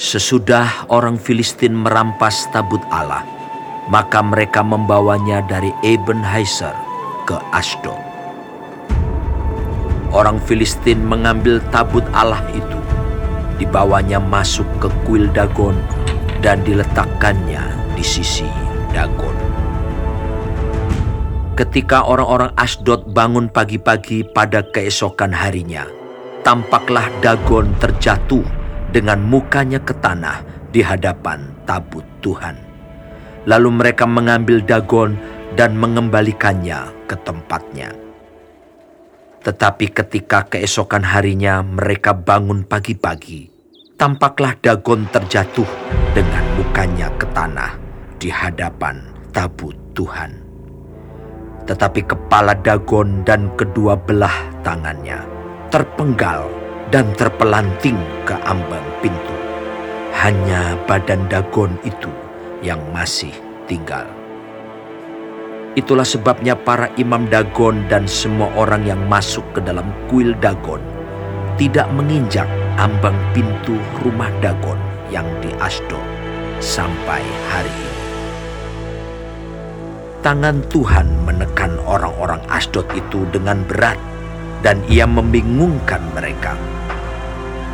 Sesudah orang Filistin merampas tabut Allah, maka mereka membawanya dari Eben Heiser ke Ashdod. Orang Filistin mengambil tabut Allah itu, dibawanya masuk ke kuil Dagon dan diletakkannya di sisi Dagon. Ketika orang-orang Ashdod bangun pagi-pagi pada keesokan harinya, tampaklah Dagon terjatuh dengan mukanya ke tanah di hadapan tabut Tuhan. Lalu mereka mengambil Dagon dan mengembalikannya ke tempatnya. Tetapi ketika keesokan harinya mereka bangun pagi-pagi, tampaklah Dagon terjatuh dengan mukanya ke tanah di hadapan tabut Tuhan. Tetapi kepala Dagon dan kedua belah tangannya terpenggal dan terpelanting ke ambang pintu. Hanya badan Dagon itu yang masih tinggal. Itulah sebabnya para imam Dagon dan semua orang yang masuk ke dalam kuil Dagon tidak menginjak ambang pintu rumah Dagon yang di Asdod sampai hari ini. Tangan Tuhan menekan orang-orang Asdod itu dengan berat dan ia membingungkan mereka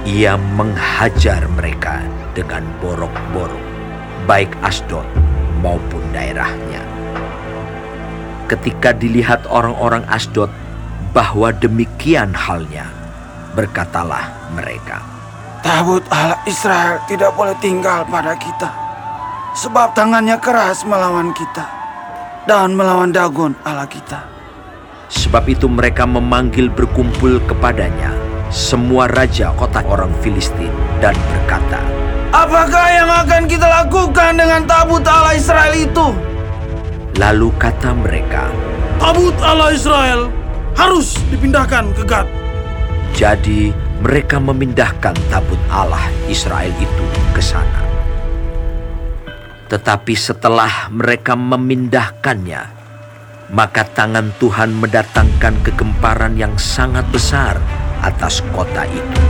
ia menghajar mereka dengan borok-borok, baik Asdod maupun daerahnya. Ketika dilihat orang-orang Asdod bahwa demikian halnya, berkatalah mereka, Tabut Allah Israel tidak boleh tinggal pada kita, sebab tangannya keras melawan kita dan melawan Dagon Allah kita. Sebab itu mereka memanggil berkumpul kepadanya semua raja kota orang Filistin dan berkata, Apakah yang akan kita lakukan dengan tabut Allah Israel itu? Lalu kata mereka, Tabut Allah Israel harus dipindahkan ke Gad. Jadi mereka memindahkan tabut Allah Israel itu ke sana. Tetapi setelah mereka memindahkannya, maka tangan Tuhan mendatangkan kegemparan yang sangat besar atas kota itu.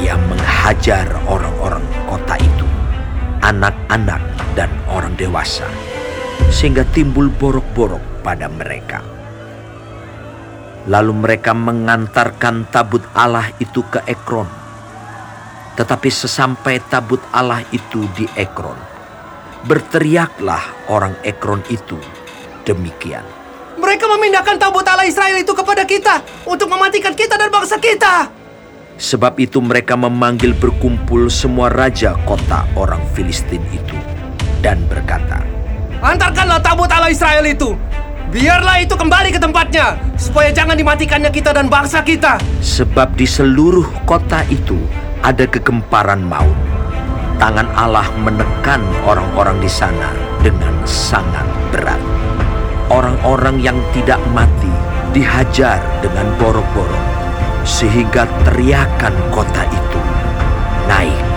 Ia menghajar orang-orang kota itu, anak-anak dan orang dewasa, sehingga timbul borok-borok pada mereka. Lalu mereka mengantarkan tabut Allah itu ke Ekron. Tetapi sesampai tabut Allah itu di Ekron, berteriaklah orang Ekron itu demikian. Mereka memindahkan tabut Allah Israel itu kepada kita untuk mematikan kita dan bangsa kita. Sebab itu mereka memanggil berkumpul semua raja kota orang Filistin itu dan berkata, Antarkanlah tabut Allah Israel itu. Biarlah itu kembali ke tempatnya, supaya jangan dimatikannya kita dan bangsa kita. Sebab di seluruh kota itu ada kegemparan maut. Tangan Allah menekan orang-orang di sana dengan sangat berat orang-orang yang tidak mati dihajar dengan borok-borok, sehingga teriakan kota itu naik.